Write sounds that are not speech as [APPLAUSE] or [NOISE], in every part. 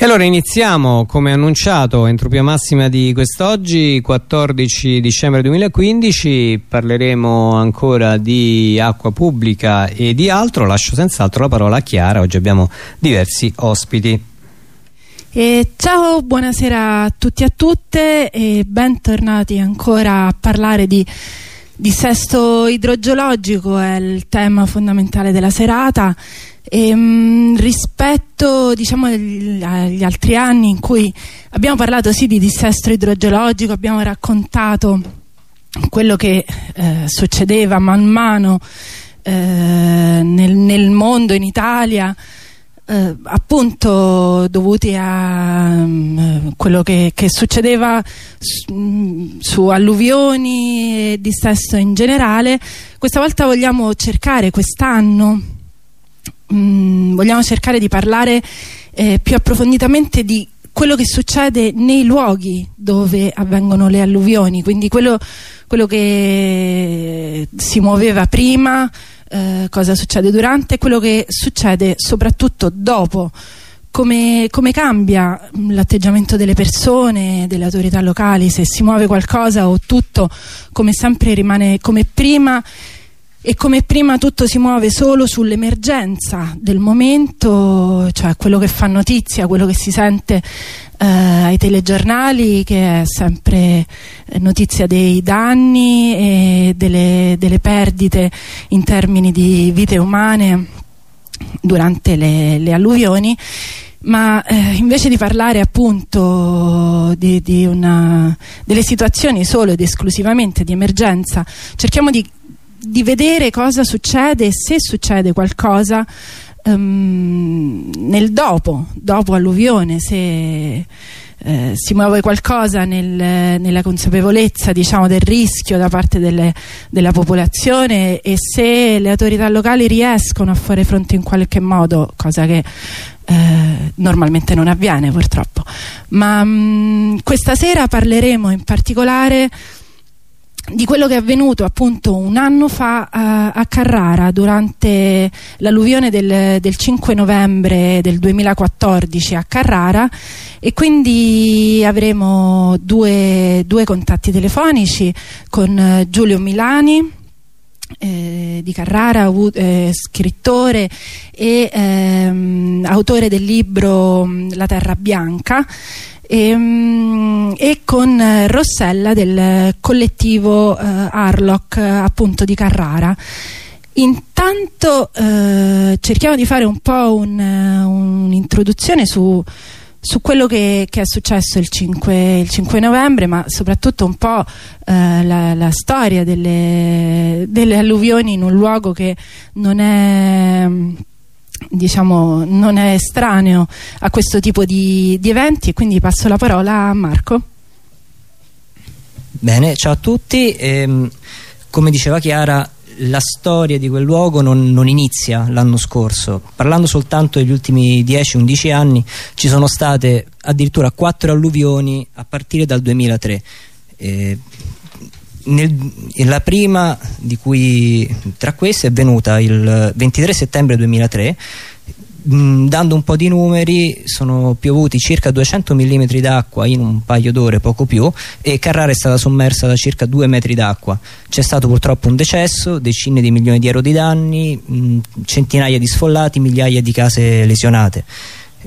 E allora iniziamo, come annunciato, entropia massima di quest'oggi, 14 dicembre 2015, parleremo ancora di acqua pubblica e di altro, lascio senz'altro la parola a Chiara, oggi abbiamo diversi ospiti. E ciao, buonasera a tutti e a tutte e bentornati ancora a parlare di dissesto idrogeologico, è il tema fondamentale della serata ehm, mh, rispetto diciamo, agli altri anni in cui abbiamo parlato sì di dissesto idrogeologico, abbiamo raccontato quello che eh, succedeva man mano eh, nel, nel, mondo, in Italia, eh, appunto dovuti a um, quello che, che succedeva su, mm, su, alluvioni e dissesto in generale. Questa volta vogliamo cercare quest'anno mh, mm, vogliamo cercare di parlare eh, più approfonditamente di quello che succede nei luoghi dove avvengono le alluvioni, quindi quello, quello che si muoveva prima, eh, cosa succede durante e quello che succede soprattutto dopo. Come, come cambia l'atteggiamento delle persone, delle autorità locali, se si muove qualcosa o tutto come sempre rimane come prima e come prima tutto si muove solo sull'emergenza del momento, cioè quello che fa notizia, quello che si sente eh, ai telegiornali, che è sempre eh, notizia dei danni e delle, delle perdite in termini di vite umane durante le, le alluvioni. Ma eh, invece di parlare appunto di, di una, delle situazioni solo ed esclusivamente di emergenza cerchiamo di di vedere cosa succede se succede qualcosa um, nel dopo, dopo alluvione, se eh, si muove qualcosa nel, nella consapevolezza diciamo, del rischio da parte delle, della popolazione e se le autorità locali riescono a fare fronte in qualche modo, cosa che eh, normalmente non avviene purtroppo. Ma mh, questa sera parleremo in particolare di quello che è avvenuto appunto un anno fa a, a Carrara durante l'alluvione del, del, 5 novembre del 2014 a Carrara e quindi avremo due, due contatti telefonici con eh, Giulio Milani eh, di Carrara, eh, scrittore e ehm, autore del libro La Terra Bianca e, um, e con Rossella del collettivo uh, Arlock appunto di Carrara. Intanto uh, cerchiamo di fare un po' un'introduzione un su, su quello che, che, è successo il 5, il 5, novembre ma soprattutto un po' uh, la, la, storia delle, delle alluvioni in un luogo che non è diciamo, non è estraneo a questo tipo di, di eventi e quindi passo la parola a Marco. Bene, ciao a tutti. Ehm, come diceva Chiara, la storia di quel luogo non, non inizia l'anno scorso. Parlando soltanto degli ultimi 10-11 anni, ci sono state addirittura quattro alluvioni a partire dal 2003. Eh, nel, la prima cui tra queste è venuta il 23 settembre 2003 mh, dando un po' di numeri sono piovuti circa 200 mm d'acqua in un paio d'ore poco più e Carrara è stata sommersa da circa 2 metri d'acqua. C'è stato purtroppo un decesso decine di milioni di euro di danni mh, centinaia di sfollati migliaia di case lesionate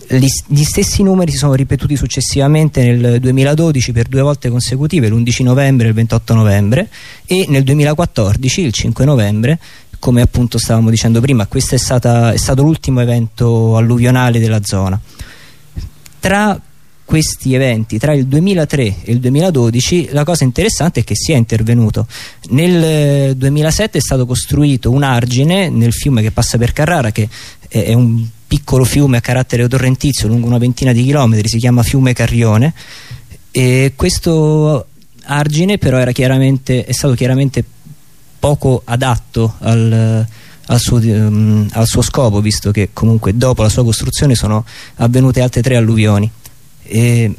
gli, stessi numeri si sono ripetuti successivamente nel 2012 per due volte consecutive, l'11 novembre e il 28 novembre e nel 2014, il 5 novembre, come appunto stavamo dicendo prima, questo è, stata, è stato l'ultimo evento alluvionale della zona. Tra questi eventi tra il 2003 e il 2012 la cosa interessante è che si è intervenuto nel 2007 è stato costruito un argine nel fiume che passa per Carrara che è un piccolo fiume a carattere torrentizio lungo una ventina di chilometri, si chiama fiume Carrione. E questo argine però è stato chiaramente poco adatto al, al, suo, um, al, suo, scopo visto che comunque dopo la sua costruzione sono avvenute altre tre alluvioni. E,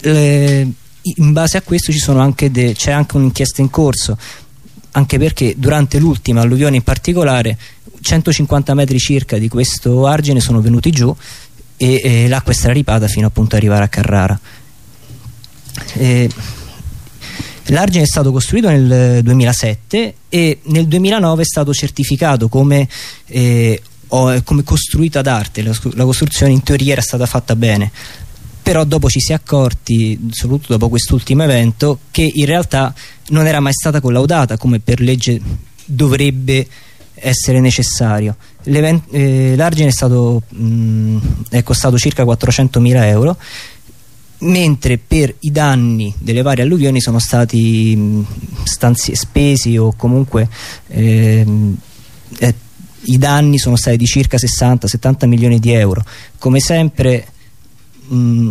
le, in base a questo c'è anche, anche un'inchiesta in corso anche perché durante l'ultima alluvione in particolare 150 metri circa di questo argine sono venuti giù e eh, l'acqua è straripata fino appunto ad arrivare a Carrara. L'argine è stato costruito nel 2007 e nel 2009 è stato certificato come, eh, come costruita d'arte, la, la costruzione in teoria era stata fatta bene però dopo ci si è accorti, soprattutto dopo quest'ultimo evento, che in realtà non era mai stata collaudata come per legge dovrebbe essere necessario. Eh, L'argine è, è costato circa 400.000 euro mentre per i danni delle varie alluvioni sono stati stanzi, spesi o comunque ehm, eh, i danni sono stati di circa 60-70 milioni di euro come sempre mh,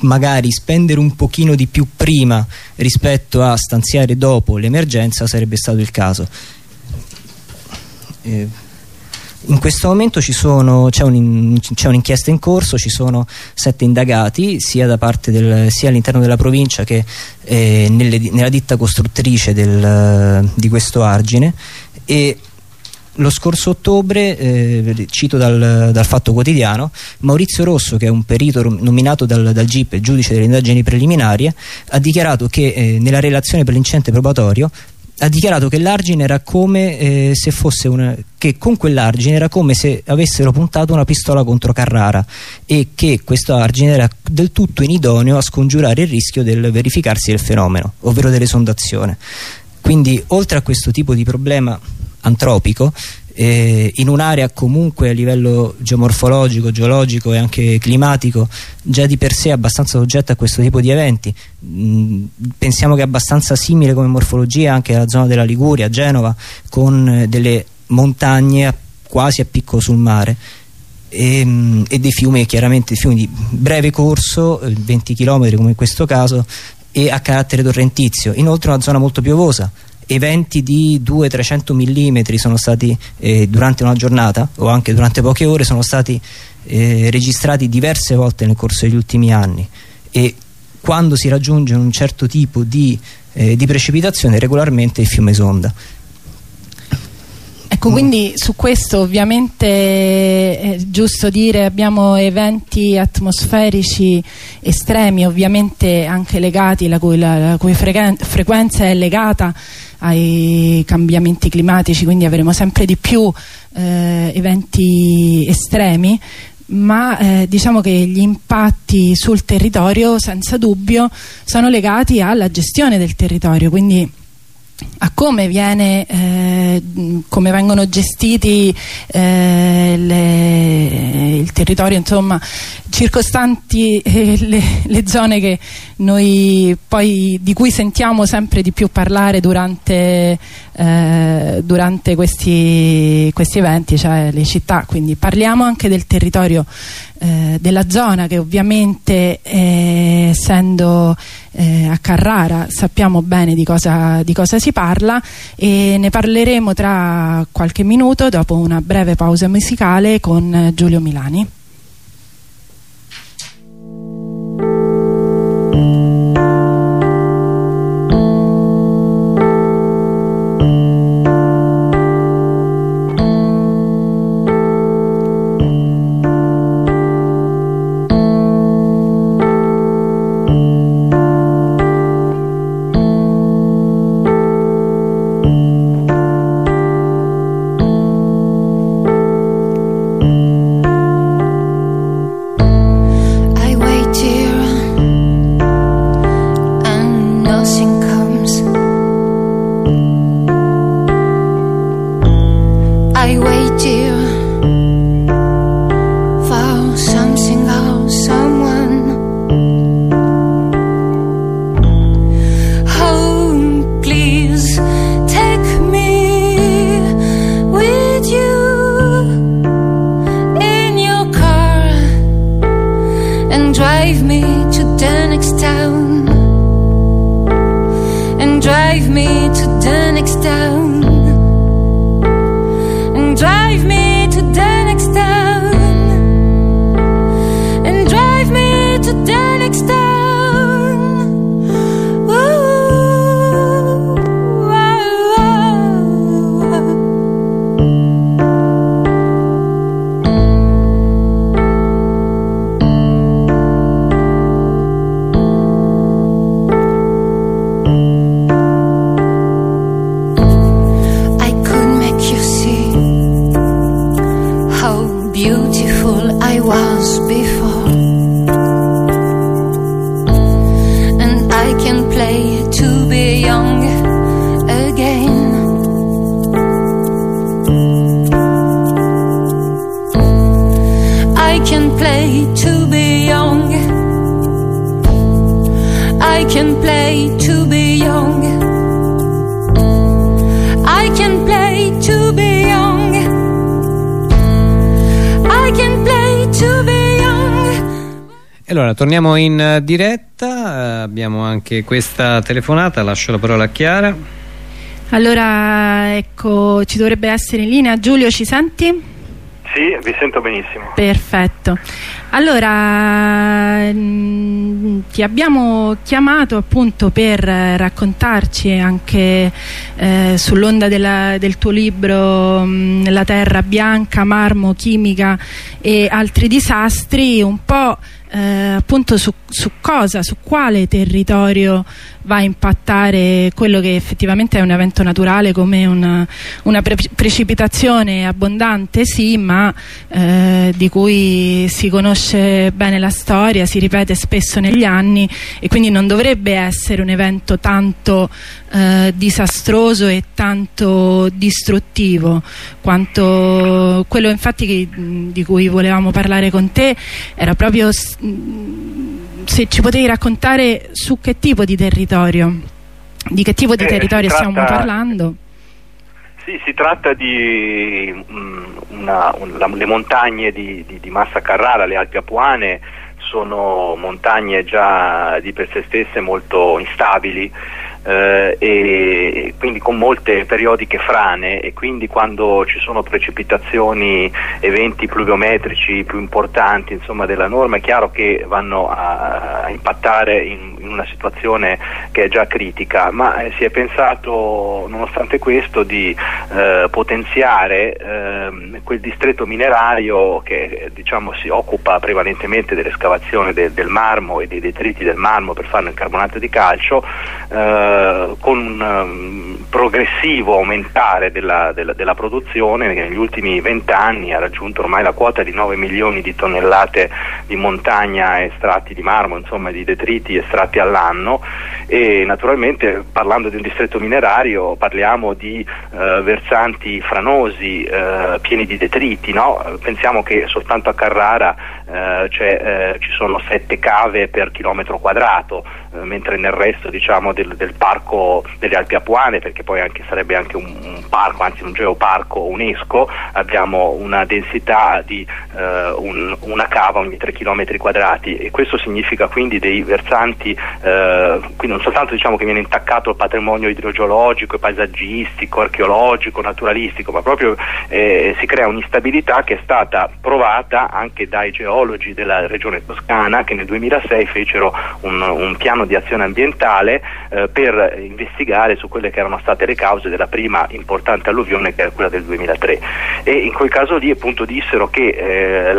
magari spendere un pochino di più prima rispetto a stanziare dopo l'emergenza sarebbe stato il caso. Eh, in questo momento c'è un'inchiesta un in corso, ci sono sette indagati sia, sia all'interno della provincia che eh, nelle, nella ditta costruttrice del, di questo argine. E lo scorso ottobre, eh, cito dal, dal, Fatto Quotidiano, Maurizio Rosso, che è un perito nominato dal, dal GIP, giudice delle indagini preliminari, ha dichiarato che eh, nella relazione per l'incidente probatorio ha dichiarato che l'argine era come eh, se fosse una, che con quell'argine era come se avessero puntato una pistola contro Carrara e che questo argine era del tutto inidoneo a scongiurare il rischio del verificarsi del fenomeno, ovvero dell'esondazione. Quindi oltre a questo tipo di problema antropico eh, in un'area comunque a livello geomorfologico, geologico e anche climatico già di per sé abbastanza soggetta a questo tipo di eventi. Mm, pensiamo che è abbastanza simile come morfologia anche alla zona della Liguria, Genova con eh, delle montagne quasi a picco sul mare e, mm, e, dei fiumi chiaramente fiumi di breve corso 20 km come in questo caso e a carattere torrentizio. Inoltre una zona molto piovosa eventi di 200-300 mm sono stati eh, durante una giornata o anche durante poche ore sono stati eh, registrati diverse volte nel corso degli ultimi anni. E quando si raggiunge un certo tipo di, eh, di precipitazione regolarmente il fiume sonda Ecco, quindi su questo ovviamente è giusto dire abbiamo eventi atmosferici estremi, ovviamente anche legati, la cui, la, la cui frequenza è legata ai cambiamenti climatici, quindi avremo sempre di più eh, eventi estremi ma eh, diciamo che gli impatti sul territorio senza dubbio sono legati alla gestione del territorio quindi a come, viene, eh, come vengono gestiti eh, le, il territorio insomma circostanti eh, le, le, zone poi, di cui sentiamo sempre di più parlare durante, eh, durante questi, questi, eventi cioè le città. Quindi parliamo anche del territorio eh, della zona che ovviamente eh, essendo eh, a Carrara sappiamo bene di cosa, di cosa si parla e ne parleremo tra qualche minuto dopo una breve pausa musicale con Giulio Milani. drive me to the next town. And drive me to the next town. Torniamo in eh, diretta, eh, abbiamo anche questa telefonata, lascio la parola a Chiara. Allora, ecco, ci dovrebbe essere in linea. Giulio, ci senti? Sì, vi sento benissimo. Perfetto. Allora, mh, ti abbiamo chiamato appunto per raccontarci anche eh, sull'onda del tuo libro mh, La terra bianca, marmo, chimica e altri disastri, un po' eh, appunto su, su cosa, su quale territorio va a impattare quello che effettivamente è un evento naturale come una, una pre- precipitazione abbondante sì ma eh, di cui si conosce bene la storia si ripete spesso negli anni e quindi non dovrebbe essere un evento tanto eh, disastroso e tanto distruttivo quanto quello infatti che- di cui volevamo parlare con te era proprio s- se ci potevi raccontare su che tipo di territorio di che tipo di Eh, territorio si stiamo tratta- parlando? Sì, si tratta di mm, una- un- la- le montagne di, di- di Massa Carrara, le Alpi Apuane, sono montagne già di per sé stesse molto instabili eh, e quindi con molte periodiche frane e quindi quando ci sono precipitazioni, eventi pluviometrici più importanti insomma, della norma è chiaro che vanno a, a impattare in, in una situazione che è già critica, ma eh, si è pensato nonostante questo di eh, potenziare ehm, quel distretto minerario che eh, diciamo, si occupa prevalentemente dell'escavazione de- del marmo e dei detriti del marmo per farne il carbonato di calcio eh, con un ehm, progressivo aumentare della, della- della produzione che negli ultimi vent'anni ha raggiunto ormai la quota di 9 milioni di tonnellate di montagna estratti di marmo, insomma di detriti estratti all'anno e naturalmente parlando di un distretto minerario parliamo di eh, versanti franosi eh, pieni di detriti, no? Pensiamo che soltanto a Carrara eh, ci sono sette cave per chilometro quadrato, mentre nel resto diciamo, del, del parco delle Alpi Apuane, perché poi anche, sarebbe anche un, un parco, anzi un geoparco UNESCO, abbiamo una densità di eh, un- una cava ogni 3 km quadrati. E questo significa quindi dei versanti, eh, quindi non soltanto diciamo che viene intaccato il patrimonio idrogeologico, paesaggistico, archeologico, naturalistico, ma proprio eh, si crea un'instabilità che è stata provata anche dai geologi della regione toscana che nel 2006 fecero un, un piano di azione ambientale eh, per investigare su quelle che erano state le cause della prima importante alluvione che era quella del 2003 e in quel caso lì appunto dissero che eh,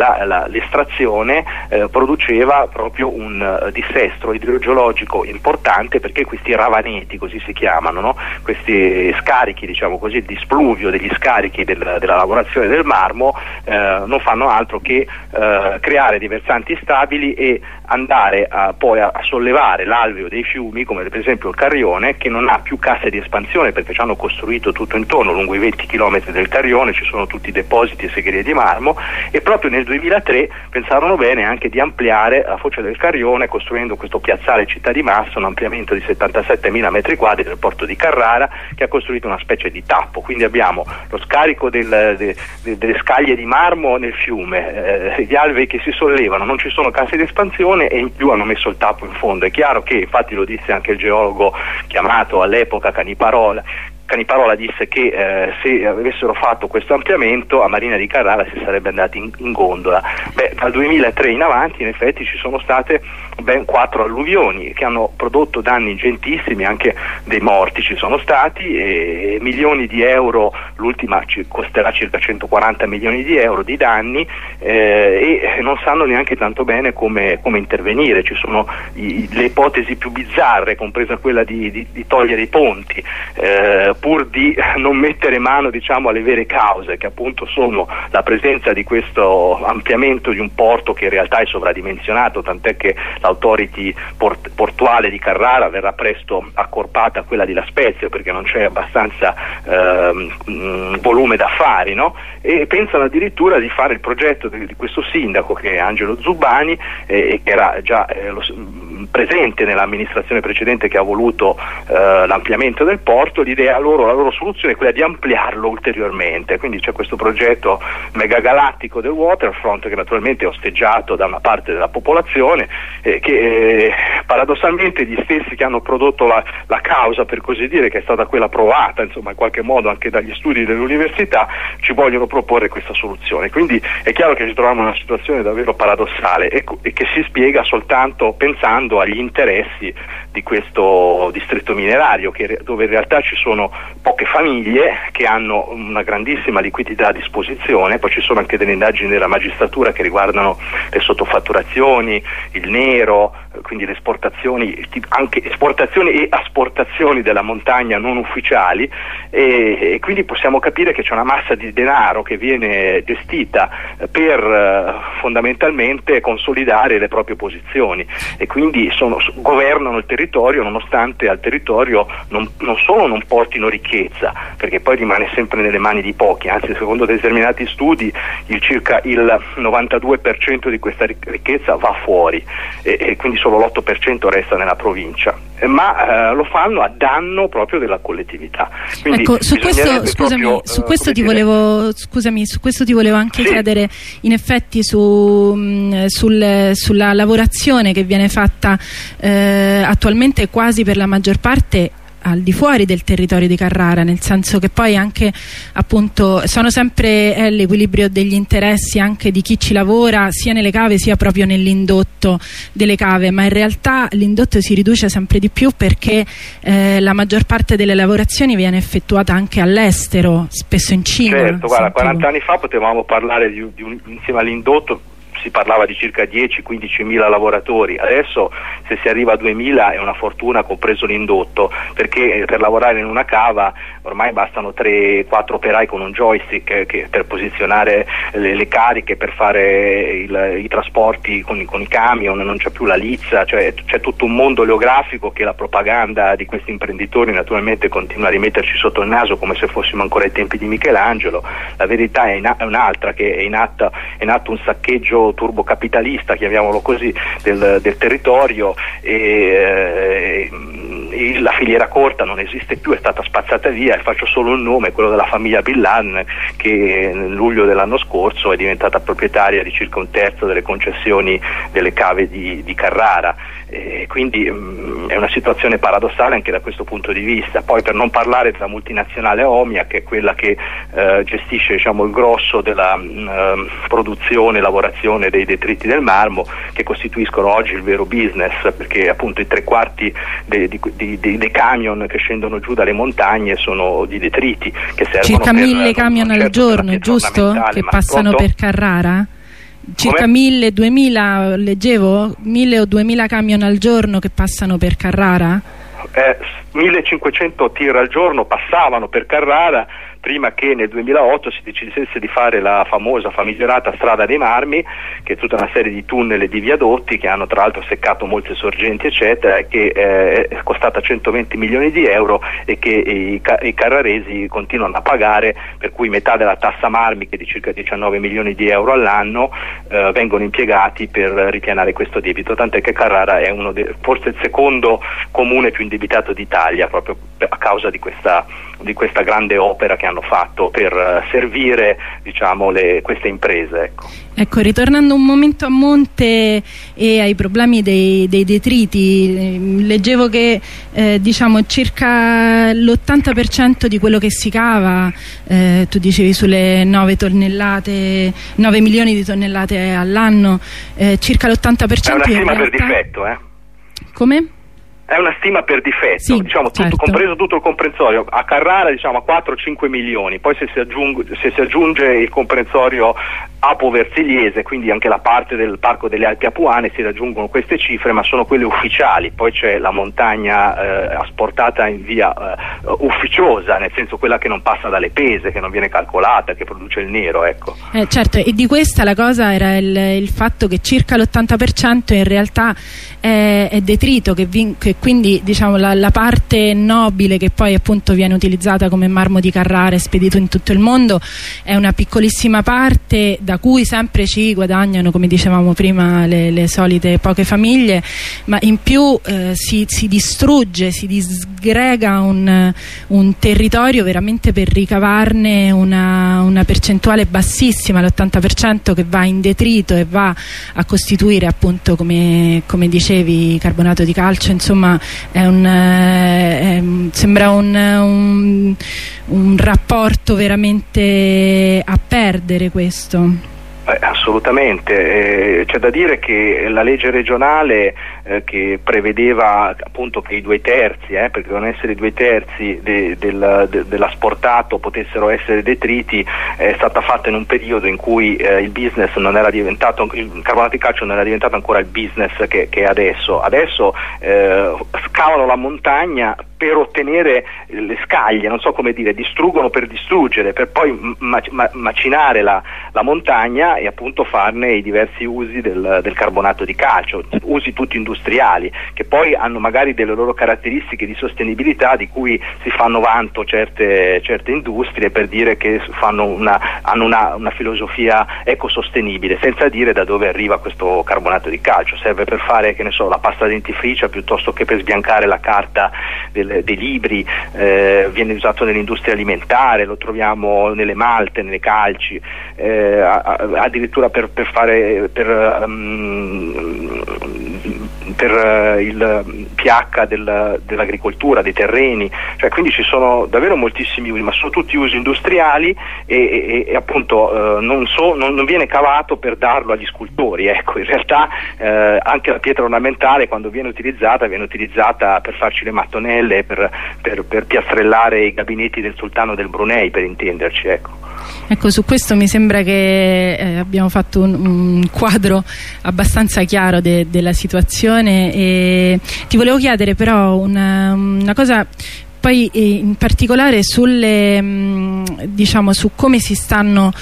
l'estrazione eh, produceva proprio un eh, dissesto idrogeologico importante perché questi ravaneti così si chiamano no? questi scarichi diciamo così il displuvio degli scarichi del- della lavorazione del marmo non fanno altro che creare dei versanti stabili e andare a, poi a, a sollevare l'alveo dei fiumi come per esempio il Carrione che non ha più casse di espansione perché ci hanno costruito tutto intorno lungo i 20 km del Carrione ci sono tutti i depositi e segherie di marmo e proprio nel 2003 pensarono bene anche di ampliare la foce del Carrione costruendo questo piazzale città di Massa un ampliamento di 77.000 metri quadri del porto di Carrara che ha costruito una specie di tappo. Quindi abbiamo lo scarico del- de- de- delle scaglie di marmo nel fiume eh, gli alvei che si sollevano non ci sono casse di espansione e in più hanno messo il tappo in fondo. È chiaro che infatti lo disse anche il geologo chiamato all'epoca Caniparola Caniparola disse che eh, se avessero fatto questo ampliamento a Marina di Carrara si sarebbe andati in, in gondola. Beh, dal 2003 in avanti in effetti ci sono state ben quattro alluvioni che hanno prodotto danni ingentissimi, anche dei morti ci sono stati e milioni di euro, l'ultima costerà circa 140 milioni di euro di danni eh, e non sanno neanche tanto bene come, come intervenire, ci sono i- le ipotesi più bizzarre, compresa quella di, di- di togliere i ponti. Eh, pur di non mettere mano diciamo, alle vere cause che appunto sono la presenza di questo ampliamento di un porto che in realtà è sovradimensionato, tant'è che l'autority port portuale di Carrara verrà presto accorpata a quella di La Spezia perché non c'è abbastanza ehm, volume d'affari no? e pensano addirittura di fare il progetto di, di questo sindaco che è Angelo Zubani eh, che era già eh, lo, presente nell'amministrazione precedente che ha voluto eh, l'ampliamento del porto, l'idea loro, la loro soluzione è quella di ampliarlo ulteriormente, quindi c'è questo progetto megagalattico del waterfront che naturalmente è osteggiato da una parte della popolazione eh, che eh, paradossalmente gli stessi che hanno prodotto la, la, causa per così dire che è stata quella provata insomma in qualche modo anche dagli studi dell'università ci vogliono proporre questa soluzione. Quindi è chiaro che ci troviamo in una situazione davvero paradossale e, e che si spiega soltanto pensando agli interessi di questo distretto minerario che, dove in realtà ci sono poche famiglie che hanno una grandissima liquidità a disposizione, poi ci sono anche delle indagini della magistratura che riguardano le sottofatturazioni, il nero, quindi le esportazioni, anche esportazioni e asportazioni della montagna non ufficiali e, e quindi possiamo capire che c'è una massa di denaro che viene gestita per eh, fondamentalmente consolidare le proprie posizioni. E quindi sono, governano il territorio nonostante al territorio non, non, solo non portino ricchezza, perché poi rimane sempre nelle mani di pochi, anzi secondo determinati studi il circa il 92% di questa ricchezza va fuori e, e quindi solo l'8% resta nella provincia, eh, ma eh, lo fanno a danno proprio della collettività. Quindi ecco, su questo, scusami, proprio, su, questo uh, volevo, scusami, su questo ti volevo anche sì. chiedere in effetti su, mh, mm, sul, sulla lavorazione che viene fatta eh, attualmente quasi per la maggior parte al di fuori del territorio di Carrara, nel senso che poi anche appunto sono sempre eh, l'equilibrio degli interessi anche di chi ci lavora sia nelle cave sia proprio nell'indotto delle cave, ma in realtà l'indotto si riduce sempre di più perché eh, la maggior parte delle lavorazioni viene effettuata anche all'estero, spesso in Cina. Certo, guarda, 40 anni fa potevamo parlare di, di un, insieme all'indotto si parlava di circa 10-15 mila lavoratori, adesso se si arriva a 2000 è una fortuna compreso l'indotto, perché per lavorare in una cava ormai bastano 3-4 operai con un joystick che, per posizionare le, le, cariche, per fare il, i trasporti con, con, i camion, non c'è più la lizza, cioè c'è tutto un mondo oleografico che la propaganda di questi imprenditori naturalmente continua a rimetterci sotto il naso come se fossimo ancora ai tempi di Michelangelo, la verità è, è un'altra, che è in, atto, è in atto un saccheggio turbocapitalista, chiamiamolo così, del, del territorio e, eh, la filiera corta non esiste più, è stata spazzata via e faccio solo un nome, quello della famiglia Billan che nel luglio dell'anno scorso è diventata proprietaria di circa un terzo delle concessioni delle cave di, di Carrara e quindi mh, mm, è una situazione paradossale anche da questo punto di vista. Poi per non parlare della multinazionale Omia che è quella che eh, gestisce diciamo, il grosso della mh, mm, produzione e lavorazione dei detriti del marmo che costituiscono oggi il vero business perché appunto i tre quarti dei, dei, dei, dei camion che scendono giù dalle montagne sono di detriti che servono circa mille camion certo al giorno giusto? che passano pronto? per Carrara? Circa 1000-2000 leggevo 1000 o 2000 camion al giorno che passano per Carrara? Eh, 1500 tir al giorno passavano per Carrara prima che nel 2008 si decidesse di fare la famosa famigerata strada dei marmi che è tutta una serie di tunnel e di viadotti che hanno tra l'altro seccato molte sorgenti eccetera che eh, è costata 120 milioni di euro e che i, i, carraresi continuano a pagare per cui metà della tassa marmi che è di circa 19 milioni di euro all'anno eh, vengono impiegati per ripianare questo debito. Tant'è che Carrara è forse il secondo comune più indebitato d'Italia proprio a causa di questa, di questa grande opera che hanno fatto per eh, servire diciamo, le, queste imprese. Ecco. ecco. ritornando un momento a monte e ai problemi dei, dei detriti, ehm, leggevo che eh, diciamo, circa l'80% di quello che si cava, eh, tu dicevi sulle 9 tonnellate, 9 milioni di tonnellate all'anno, eh, circa l'80% è una stima per difetto, eh? Come? È una stima per difetto, Sì, diciamo, tutto, certo. compreso tutto il comprensorio. A Carrara diciamo a 4-5 milioni, poi se si, aggiunge, se si aggiunge il comprensorio Apo Versigliese, quindi anche la parte del Parco delle Alpi Apuane, si raggiungono queste cifre, ma sono quelle ufficiali. Poi c'è la montagna eh, asportata in via eh, ufficiosa, nel senso quella che non passa dalle pese, che non viene calcolata, che produce il nero, ecco. Eh, certo, e di questa la cosa era il, il fatto che circa l'80% in realtà è, è detrito, che, che quindi diciamo, la, la parte nobile che poi appunto viene utilizzata come marmo di Carrara spedito in tutto il mondo è una piccolissima parte da cui sempre ci guadagnano, come dicevamo prima, le, le solite poche famiglie, ma in più eh, si, si distrugge, si disgrega un, un territorio veramente per ricavarne una, una percentuale bassissima, l'80% che va in detrito e va a costituire appunto come, come dicevi carbonato di calcio, insomma è un, eh, è- sembra un, un- un rapporto veramente a perdere questo. Eh, assolutamente, Eh, c'è da dire che la legge regionale eh, che prevedeva appunto che i due terzi, eh, perché devono essere i due terzi de- del- de- dell'asportato potessero essere detriti, è stata fatta in un periodo in cui eh, il business non era diventato, il carbonato di calcio non era diventato ancora il business che, che è adesso. Adesso eh, scavano la montagna per ottenere le scaglie, non so come dire, distruggono per distruggere, per poi ma- ma- macinare la, la montagna e appunto farne i diversi usi del, del carbonato di calcio, usi tutti industriali, che poi hanno magari delle loro caratteristiche di sostenibilità di cui si fanno vanto certe, certe industrie per dire che una, hanno una, una filosofia ecosostenibile, senza dire da dove arriva questo carbonato di calcio, serve per fare so, la pasta dentifricia piuttosto che per sbiancare la carta del- dei libri, eh, viene usato nell'industria alimentare, lo troviamo nelle malte, nelle calci, eh, a- a- addirittura per, per fare per, ehm, per eh, il pH del- dell'agricoltura, dei terreni, cioè, quindi ci sono davvero moltissimi usi, ma sono tutti usi industriali e, e- e appunto eh, non, so- non- non viene cavato per darlo agli scultori, ecco, in realtà eh, anche la pietra ornamentale quando viene utilizzata viene utilizzata per farci le mattonelle, per, per- per piastrellare i gabinetti del sultano del Brunei, per intenderci, ecco. Ecco, su questo mi sembra che eh, abbiamo fatto un, un quadro abbastanza chiaro de- della situazione e ti volevo chiedere però una, una cosa poi eh, in particolare sulle mh, diciamo su come si stanno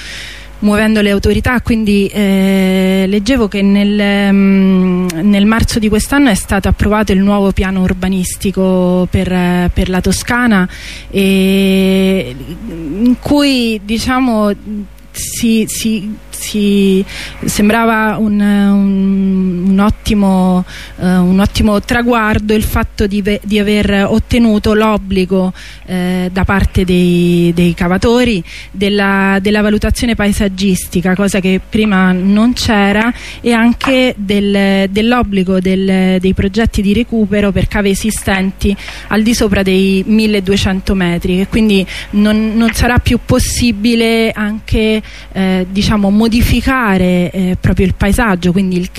muovendo le autorità, quindi eh, leggevo che nel, mm, nel marzo di quest'anno è stato approvato il nuovo piano urbanistico per, per la Toscana e in cui diciamo si, si- si- sembrava un, un- un ottimo, eh, un ottimo traguardo il fatto di, di aver ottenuto l'obbligo eh, da parte dei, dei cavatori della, della valutazione paesaggistica, cosa che prima non c'era, e anche del- dell'obbligo del- dei progetti di recupero per cave esistenti al di sopra dei 1200 metri, e quindi non, non sarà più possibile anche eh, diciamo modificare eh, proprio il paesaggio, quindi il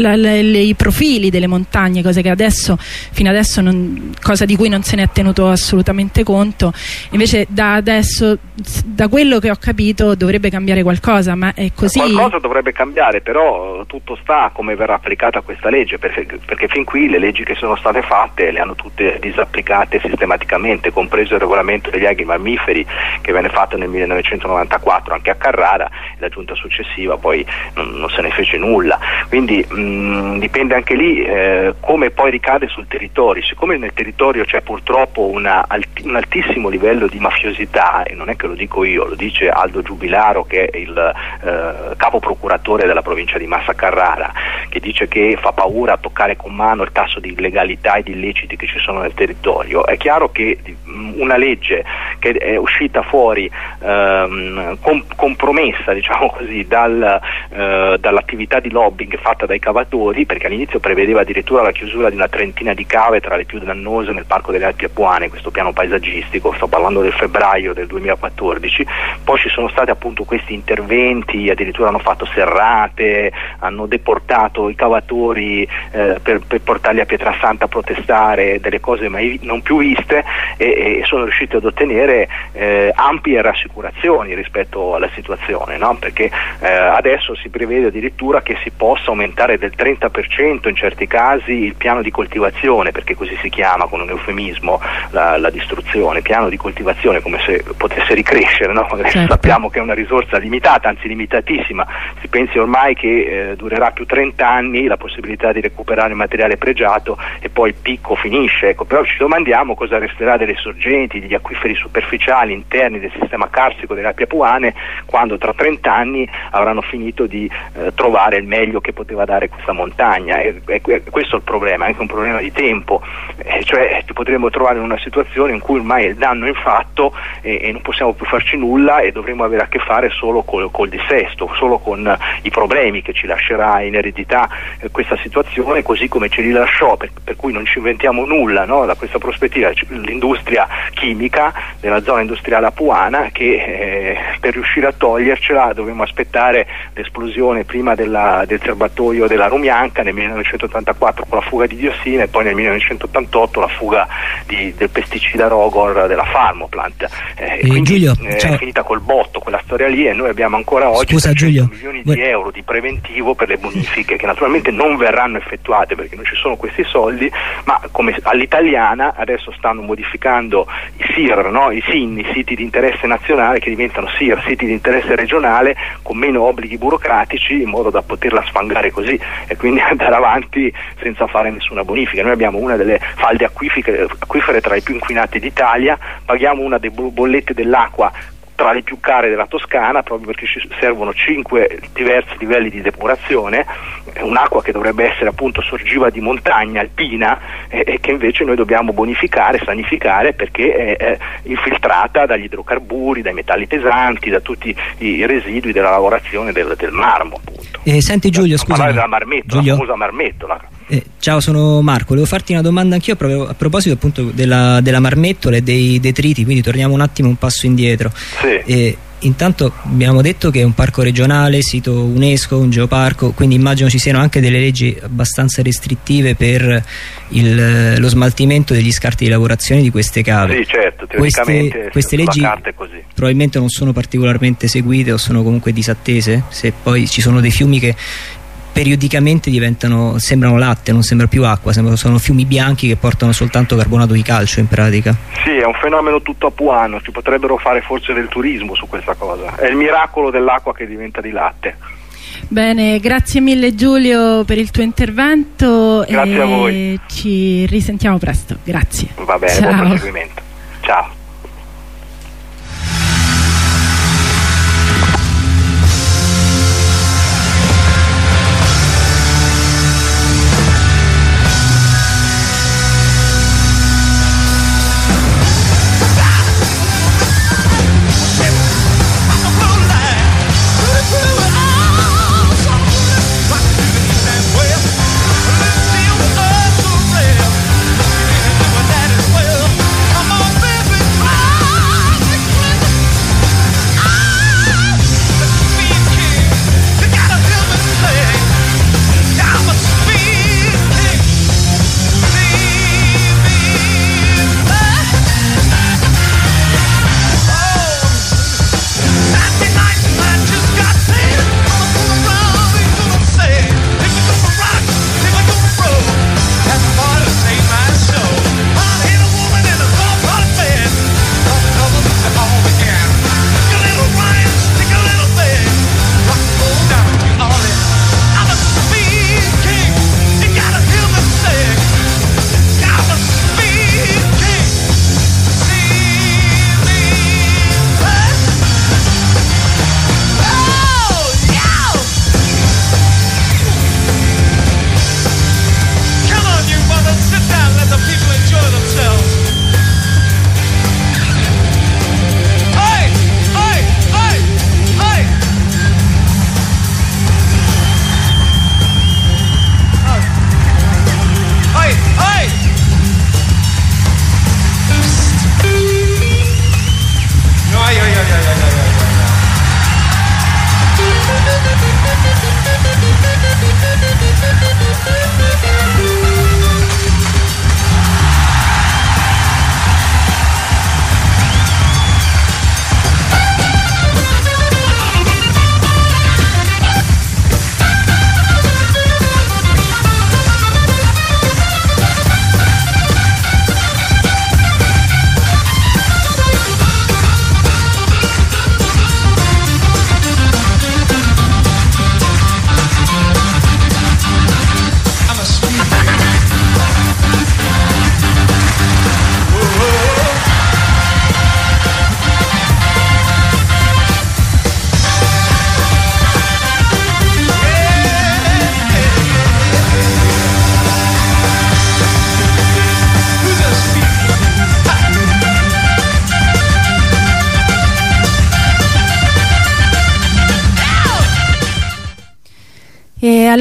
la- la- i profili delle montagne, cosa che adesso fino adesso non- cosa di cui non se ne è tenuto assolutamente conto. Invece da adesso da quello che ho capito dovrebbe cambiare qualcosa, ma è così Qualcosa dovrebbe cambiare, però tutto sta a come verrà applicata questa legge, perché, perché fin qui le leggi che sono state fatte le hanno tutte disapplicate sistematicamente, compreso il regolamento degli aghi mammiferi che venne fatto nel 1994 anche a Carrara e la giunta successiva poi non, non se ne fece nulla. Quindi mh, dipende anche lì eh, come poi ricade sul territorio, siccome nel territorio c'è purtroppo alti- un altissimo livello di mafiosità, e non è che lo dico io, lo dice Aldo Giubilaro che è il eh, capo procuratore della provincia di Massa Carrara, che dice che fa paura toccare con mano il tasso di illegalità e di illeciti che ci sono nel territorio. È chiaro che mh, una legge che è uscita fuori ehm, com- compromessa diciamo così, dal, eh, dall'attività di lobbying fatta dai cavatori, perché all'inizio prevedeva addirittura la chiusura di una trentina di cave tra le più dannose nel Parco delle Alpi Apuane, questo piano paesaggistico, sto parlando del febbraio del 2014, poi ci sono stati appunto questi interventi, addirittura hanno fatto serrate, hanno deportato i cavatori eh, per, per, portarli a Pietrasanta a protestare, delle cose mai non più viste e, e sono riusciti ad ottenere eh, ampie rassicurazioni rispetto alla situazione, no? Perché eh, adesso si prevede addirittura che si possa aumentare del 30% in certi casi il piano di coltivazione, perché così si chiama con un eufemismo la, la distruzione, piano di coltivazione come se potesse ricrescere, no? [LAUGHS] certo. sappiamo che è una risorsa limitata, anzi limitatissima, si pensi ormai che eh, durerà più 30 anni la possibilità di recuperare il materiale pregiato e poi il picco finisce, ecco. però ci domandiamo cosa resterà delle sorgenti, degli acquiferi superficiali interni del sistema carsico delle Alpi Apuane quando tra 30 anni avranno finito di eh, trovare il meglio che poteva dare questa montagna e, e, questo è il problema, è anche un problema di tempo, eh, cioè ci potremmo trovare in una situazione in cui ormai il danno è fatto e, e non possiamo più farci nulla e dovremo avere a che fare solo col, col dissesto, solo con eh, i problemi che ci lascerà in eredità eh, questa situazione così come ce li lasciò, per, per cui non ci inventiamo nulla no? da questa prospettiva, l'industria chimica della zona industriale apuana che eh, per riuscire a togliercela dovremo aspettare l'esplosione prima della, del serbatoio della Rumianca nel 1984 con la fuga di diossina e poi nel 1988 la fuga di, del pesticida Rogor della Farmoplant. Eh, eh, Giulio, eh, è finita col botto quella storia lì e noi abbiamo ancora oggi Scusa, Giulio, milioni di euro di preventivo per le bonifiche che naturalmente non verranno effettuate perché non ci sono questi soldi, ma come all'italiana adesso stanno modificando i SIR, no? i SIN, i siti di interesse nazionale che diventano SIR, siti di interesse regionale con meno obblighi burocratici in modo da poterla sfangare così e quindi [LAUGHS] andare avanti senza fare nessuna bonifica. Noi abbiamo una delle falde acquifere tra i più inquinati d'Italia, paghiamo una delle bollette dell'acqua tra le più care della Toscana proprio perché ci servono cinque diversi livelli di depurazione, un'acqua che dovrebbe essere appunto sorgiva di montagna alpina e, e che invece noi dobbiamo bonificare, sanificare perché è, è, infiltrata dagli idrocarburi, dai metalli pesanti, da tutti i residui della lavorazione del, del marmo appunto. Eh, senti Giulio, scusa. parlare della marmettola, Giulio? la famosa marmettola. Eh, ciao, sono Marco. Volevo farti una domanda anch'io proprio a proposito appunto della, della marmettola e dei detriti, quindi torniamo un attimo un passo indietro. Sì. Eh, intanto abbiamo detto che è un parco regionale, sito UNESCO, un geoparco, quindi immagino ci siano anche delle leggi abbastanza restrittive per il, lo smaltimento degli scarti di lavorazione di queste cave. Sì, certo, teoricamente queste, queste leggi probabilmente non sono particolarmente seguite o sono comunque disattese, se poi ci sono dei fiumi che periodicamente diventano, sembrano latte, non sembra più acqua, sembrano, sono fiumi bianchi che portano soltanto carbonato di calcio in pratica. Sì, è un fenomeno tutto apuano, ci potrebbero fare forse del turismo su questa cosa. È il miracolo dell'acqua che diventa di latte. Bene, grazie mille Giulio per il tuo intervento Grazie e a voi. ci risentiamo presto. Grazie. Va bene, Ciao. buon proseguimento. Ciao.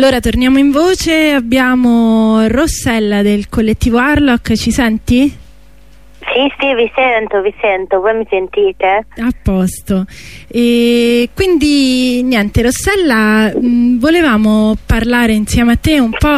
Allora torniamo in voce, abbiamo Rossella del collettivo Arlock, ci senti? Sì, sì, vi sento, vi sento, voi mi sentite? A posto. E quindi niente, Rossella, mh, volevamo parlare insieme a te un po'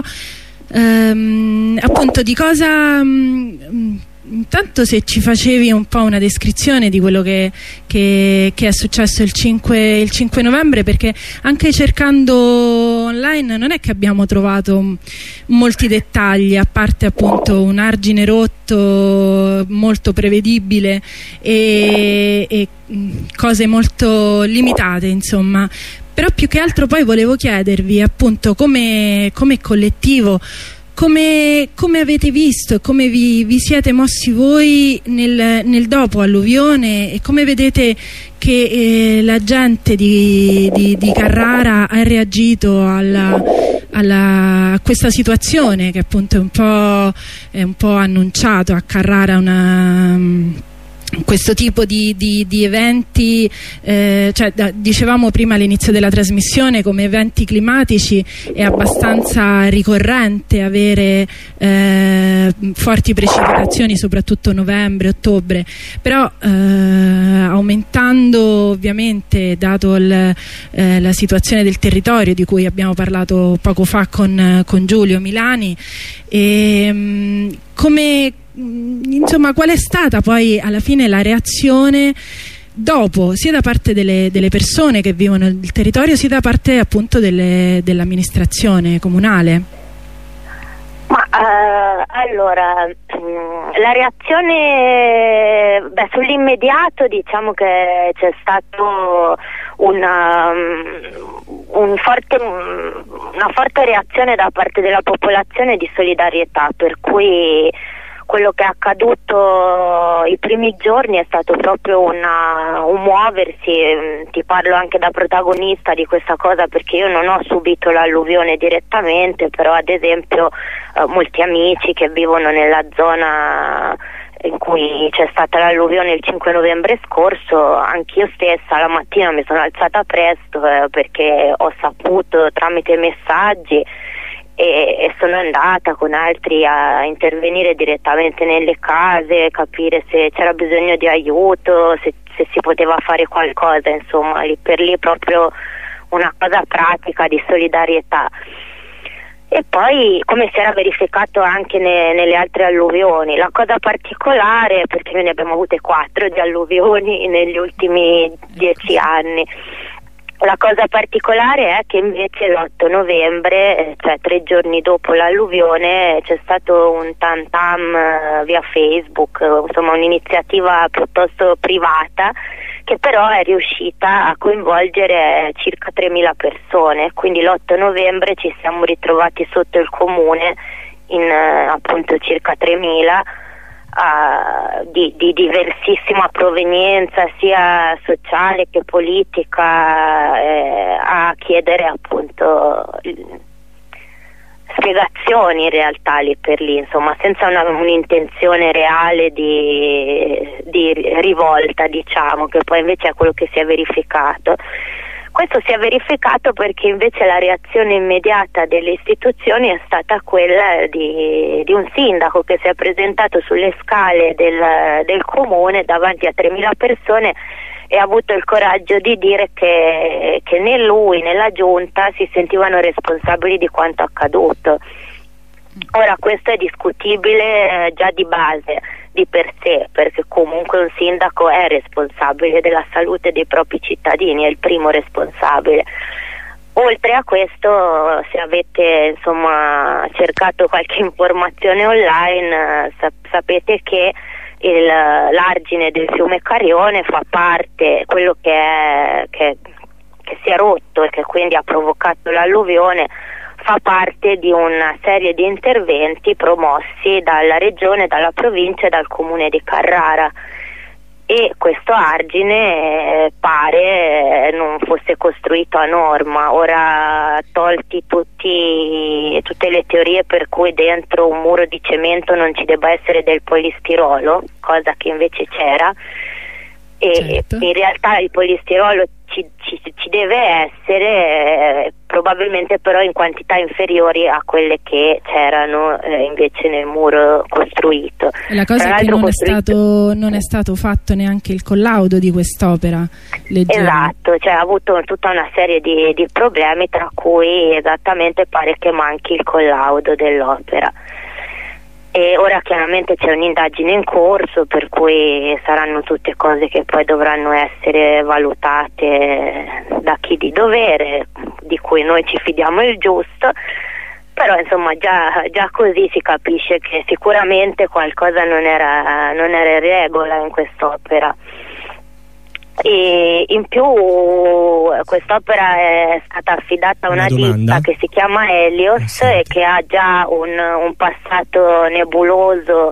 ehm, appunto di cosa mh, Intanto se ci facevi un po' una descrizione di quello che, che, che è successo il 5, il 5, novembre perché anche cercando online non è che abbiamo trovato molti dettagli a parte appunto un argine rotto molto prevedibile e, e cose molto limitate insomma. Però più che altro poi volevo chiedervi appunto come, come collettivo come, come, avete visto, come vi, vi siete mossi voi nel, nel, dopo alluvione e come vedete che eh, la gente di, di, di, Carrara ha reagito alla, alla, a questa situazione che appunto è un po', è un po annunciato a Carrara una questo tipo di, di, di eventi, eh, cioè, da, dicevamo prima all'inizio della trasmissione come eventi climatici è abbastanza ricorrente avere eh, forti precipitazioni soprattutto novembre, ottobre, però eh, aumentando ovviamente dato il, eh, la situazione del territorio di cui abbiamo parlato poco fa con, con Giulio Milani, e, ehm, come Mm, insomma qual è stata poi alla fine la reazione dopo sia da parte delle, delle persone che vivono il territorio sia da parte appunto dell'amministrazione comunale? Ma uh, allora mm, la reazione sull'immediato diciamo che c'è stato una, mm, un forte, una forte reazione da parte della popolazione di solidarietà per cui quello che è accaduto i primi giorni è stato proprio una, un muoversi, mm, ti parlo anche da protagonista di questa cosa perché io non ho subito l'alluvione direttamente, però ad esempio eh, molti amici che vivono nella zona in cui c'è stata l'alluvione il 5 novembre scorso, anch'io stessa la mattina mi sono alzata presto eh, perché ho saputo tramite messaggi e, sono andata con altri a intervenire direttamente nelle case, capire se c'era bisogno di aiuto, se, se, si poteva fare qualcosa, insomma, lì per lì proprio una cosa pratica di solidarietà. E poi come si era verificato anche ne, nelle altre alluvioni, la cosa particolare, perché noi ne abbiamo avute quattro di alluvioni [LAUGHS] negli ultimi dieci anni, la cosa particolare è che invece l'8 novembre, eh, cioè tre giorni dopo l'alluvione, c'è stato un tam tam eh, via Facebook, insomma un'iniziativa piuttosto privata che però è riuscita a coinvolgere circa 3.000 persone, quindi l'8 novembre ci siamo ritrovati sotto il comune in eh, appunto circa 3.000 uh, di, di, diversissima provenienza sia sociale che politica eh, a chiedere appunto spiegazioni in realtà lì per lì insomma senza un'intenzione reale di, di rivolta diciamo che poi invece è quello che si è verificato questo si è verificato perché invece la reazione immediata delle istituzioni è stata quella di, di un sindaco che si è presentato sulle scale del, del comune davanti a 3.000 persone e ha avuto il coraggio di dire che, che né lui né la giunta si sentivano responsabili di quanto accaduto. Ora questo è discutibile eh, già di base, di per sé, perché comunque un sindaco è responsabile della salute dei propri cittadini, è il primo responsabile. Oltre a questo, se avete insomma, cercato qualche [LAUGHS] informazione online, eh, sap- sapete che l'argine del fiume Carione fa parte, quello che, è, che, che si è rotto e che quindi ha provocato l'alluvione, fa parte di una serie di interventi promossi dalla regione, dalla provincia e dal comune di Carrara e questo argine eh, pare eh, non fosse costruito a norma. Ora tolti tutti, tutte le teorie per cui dentro un muro di cemento non ci debba essere del polistirolo, cosa che invece c'era, e certo. in realtà il polistirolo ci, ci- ci deve essere, eh, probabilmente però in quantità inferiori a quelle che c'erano eh, invece nel muro costruito. E la cosa è che non è, costruito- stato, non è stato fatto neanche il collaudo di quest'opera. Esatto, cioè ha avuto tutta una serie di, di problemi tra cui esattamente pare che manchi il collaudo dell'opera. E ora chiaramente c'è un'indagine in corso per cui saranno tutte cose che poi dovranno essere valutate da chi di dovere, di cui noi ci fidiamo il giusto, però insomma già, già così si capisce che sicuramente qualcosa non era, non era in regola in quest'opera. E in più quest'opera è stata affidata a una, Una ditta che si chiama Helios Eh, sì. e che ha già un, un passato nebuloso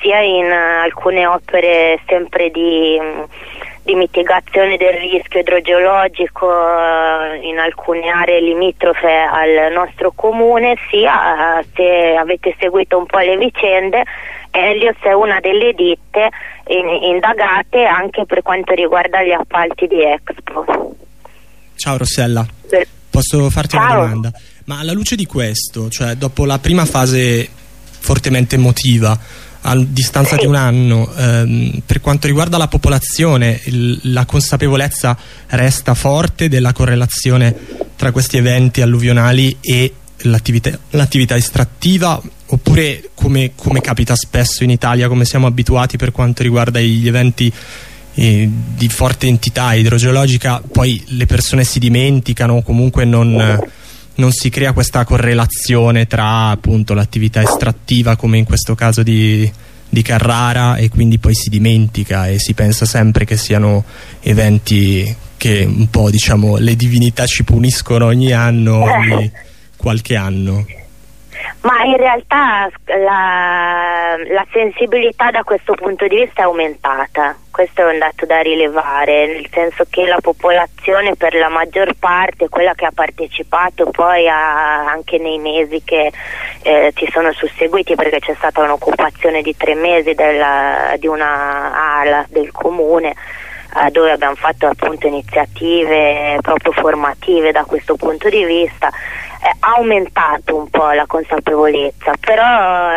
sia in alcune opere sempre di, di mitigazione del rischio idrogeologico eh, in alcune aree limitrofe al nostro comune, sia eh, se avete seguito un po' le vicende, Helios è una delle ditte in- indagate anche per quanto riguarda gli appalti di Expo. Ciao Rossella, Per- posso farti una Ciao. domanda? Ma alla luce di questo, cioè dopo la prima fase fortemente emotiva, a distanza di un anno, ehm, per quanto riguarda la popolazione, il- la consapevolezza resta forte della correlazione tra questi eventi alluvionali e l'attività, l'attività estrattiva? Oppure come, come capita spesso in Italia, come siamo abituati per quanto riguarda gli eventi eh, di forte entità idrogeologica, poi le persone si dimenticano o comunque non, eh, non si crea questa correlazione tra appunto l'attività estrattiva come in questo caso di, di Carrara e quindi poi si dimentica e si pensa sempre che siano eventi che un po' diciamo le divinità ci puniscono ogni anno, ogni [LAUGHS] qualche anno. Ma in realtà la, la sensibilità da questo punto di vista è aumentata, questo è un dato da rilevare, nel senso che la popolazione per la maggior parte, quella che ha partecipato poi a- anche nei mesi che eh, ci sono susseguiti, perché c'è stata un'occupazione di tre mesi della- di una ala del comune, eh, dove abbiamo fatto appunto iniziative proprio formative da questo punto di vista, ha aumentato un po' la consapevolezza, però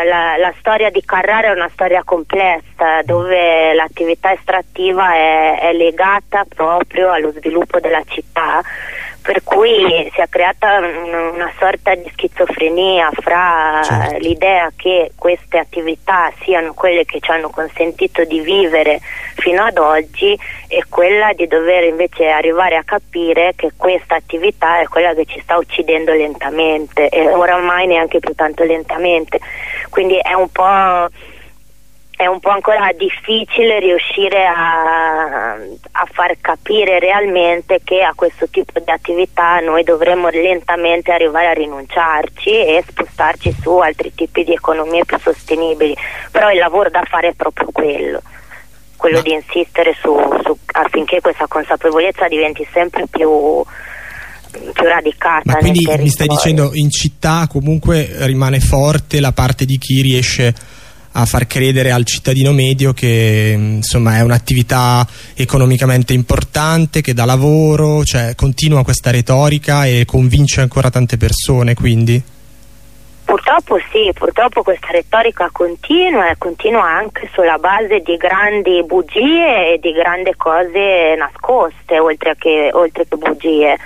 la, la storia di Carrara è una storia complessa dove l'attività estrattiva è, è legata proprio allo sviluppo della città per cui si è creata un- una sorta di schizofrenia fra Certo. l'idea che queste attività siano quelle che ci hanno consentito di vivere fino ad oggi e quella di dover invece arrivare a capire che questa attività è quella che ci sta uccidendo lentamente e oramai neanche più tanto lentamente. Quindi è un po' è un po' ancora difficile riuscire a, a far capire realmente che a questo tipo di attività noi dovremmo lentamente arrivare a rinunciarci e spostarci su altri tipi di economie più sostenibili. Però il lavoro da fare è proprio quello, quello di insistere su, su- affinché questa consapevolezza diventi sempre più, più radicata. Ma quindi mi stai dicendo in città comunque rimane forte la parte di chi riesce a far credere al cittadino medio che insomma è un'attività economicamente importante, che dà lavoro, cioè continua questa retorica e convince ancora tante persone quindi? Purtroppo sì, purtroppo questa retorica continua e continua anche sulla base di grandi bugie e di grandi cose nascoste oltre che, oltre che bugie.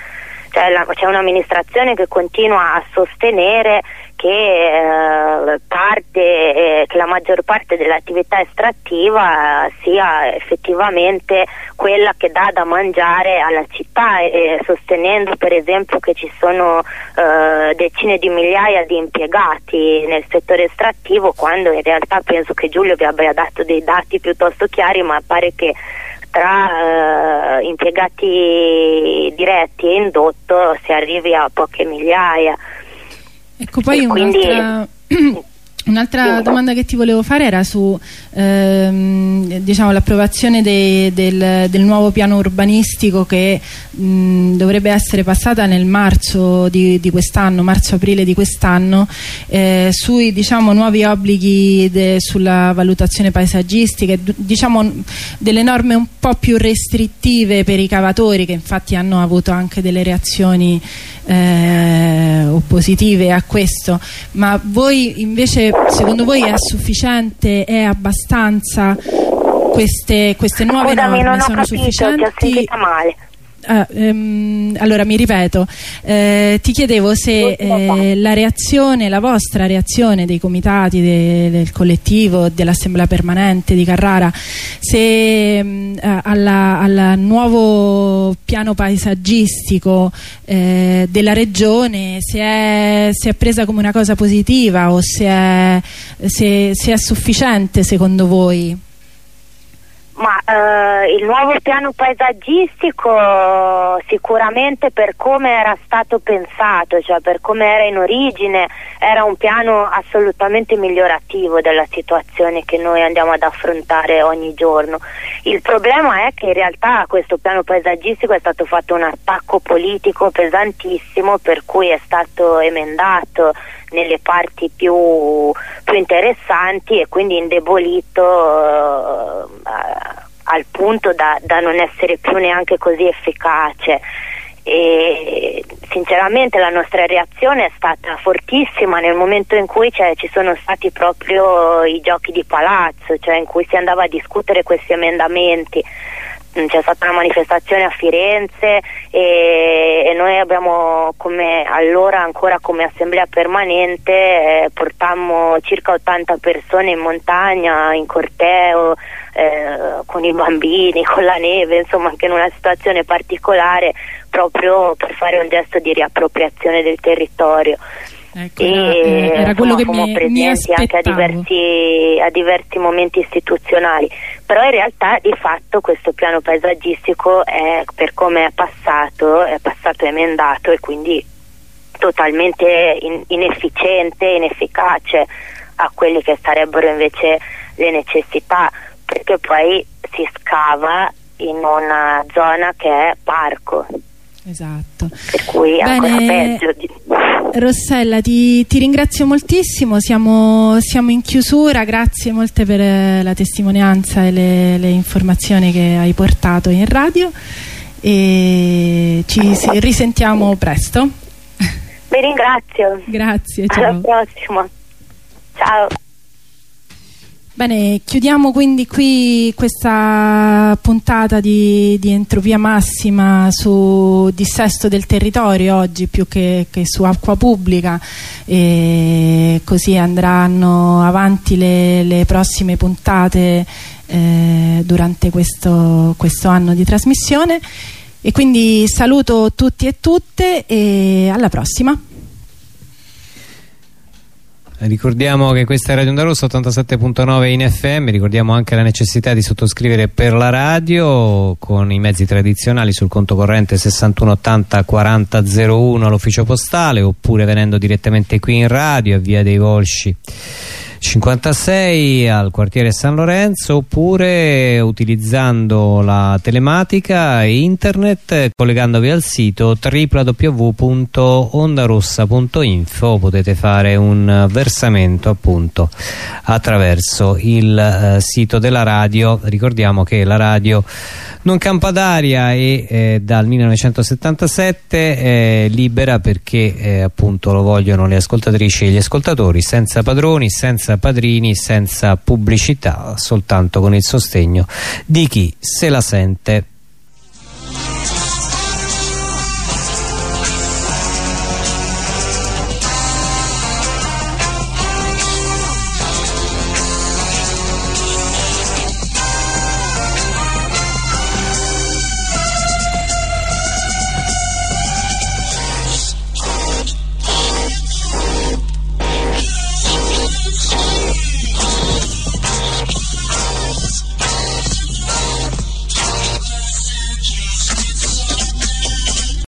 Cioè, c'è un'amministrazione che continua a sostenere che, eh, parte, eh, che la maggior parte dell'attività estrattiva sia effettivamente quella che dà da mangiare alla città, sostenendo per esempio che ci sono eh, decine di migliaia di impiegati nel settore estrattivo, quando in realtà penso che Giulio vi abbia dato dei dati piuttosto chiari, ma pare che tra eh, impiegati diretti e indotto si arrivi a poche migliaia. Ecco, poi E quindi- [CLEARS THROAT] un'altra, Un'altra domanda che ti volevo fare era su ehm, diciamo, l'approvazione del, del nuovo piano urbanistico che mh, dovrebbe essere passata nel marzo di, di quest'anno, marzo-aprile di quest'anno, eh, sui diciamo, nuovi obblighi de- sulla valutazione paesaggistica, diciamo, delle norme un po' più restrittive per i cavatori che infatti hanno avuto anche delle reazioni eh, oppositive a questo. Ma voi invece secondo voi è sufficiente è abbastanza queste, queste nuove Scusami, norme sono capito, sufficienti sentita male. Ah, ehm, allora mi ripeto, eh, ti chiedevo se eh, la reazione, la vostra reazione dei comitati, de- del collettivo, dell'assemblea permanente di Carrara, se eh, alla- al nuovo piano paesaggistico eh, della regione se è, se è presa come una cosa positiva o se è, se- se è sufficiente secondo voi? Ma eh, il nuovo piano paesaggistico sicuramente per come era stato pensato, cioè per come era in origine, era un piano assolutamente migliorativo della situazione che noi andiamo ad affrontare ogni giorno. Il problema è che in realtà questo piano paesaggistico è stato fatto un attacco politico pesantissimo per cui è stato emendato nelle parti più, più interessanti e quindi indebolito eh, al punto da, da non essere più neanche così efficace e sinceramente la nostra reazione è stata fortissima nel momento in cui cioè, ci sono stati proprio i giochi di palazzo, cioè in cui si andava a discutere questi emendamenti. Mm, C'è stata una manifestazione a Firenze e, e noi abbiamo come allora ancora come assemblea permanente eh, portammo circa 80 persone in montagna, in corteo, eh, con i bambini, [LAUGHS] con la neve, insomma anche in una situazione particolare proprio per fare un gesto di riappropriazione del territorio. Ecco, E, era, era quello che insomma, mi, fummo mi presenti anche a diversi, a diversi momenti istituzionali. Però in realtà di fatto questo piano paesaggistico è, per come è passato è passato emendato e quindi totalmente in- inefficiente, inefficace a quelle che sarebbero invece le necessità perché poi si scava in una zona che è parco Esatto. per cui è ancora Bene. peggio di- Rossella, ti, ti ringrazio moltissimo, siamo, siamo in chiusura, grazie molte per eh, la testimonianza e le, le informazioni che hai portato in radio e ci risentiamo presto. vi ringrazio Grazie, alla ciao. prossima ciao Bene, chiudiamo quindi qui questa puntata di, di entropia massima su dissesto del territorio oggi più che, che su acqua pubblica e così andranno avanti le, le prossime puntate eh, durante questo, questo anno di trasmissione e quindi saluto tutti e tutte e alla prossima. Ricordiamo che questa è Radio Onda Rossa 87.9 in FM, ricordiamo anche la necessità di sottoscrivere per la radio con i mezzi tradizionali sul conto corrente 6180 4001 all'ufficio postale oppure venendo direttamente qui in radio a Via dei Volsci 56 al quartiere San Lorenzo oppure utilizzando la telematica e internet eh, collegandovi al sito www.ondarossa.info potete fare un eh, versamento appunto attraverso il eh, sito della radio. Ricordiamo che la radio non campa d'aria e eh, dal 1977 è libera perché eh, appunto lo vogliono le ascoltatrici e gli ascoltatori senza padroni, senza padrini, senza pubblicità, soltanto con il sostegno di chi se la sente.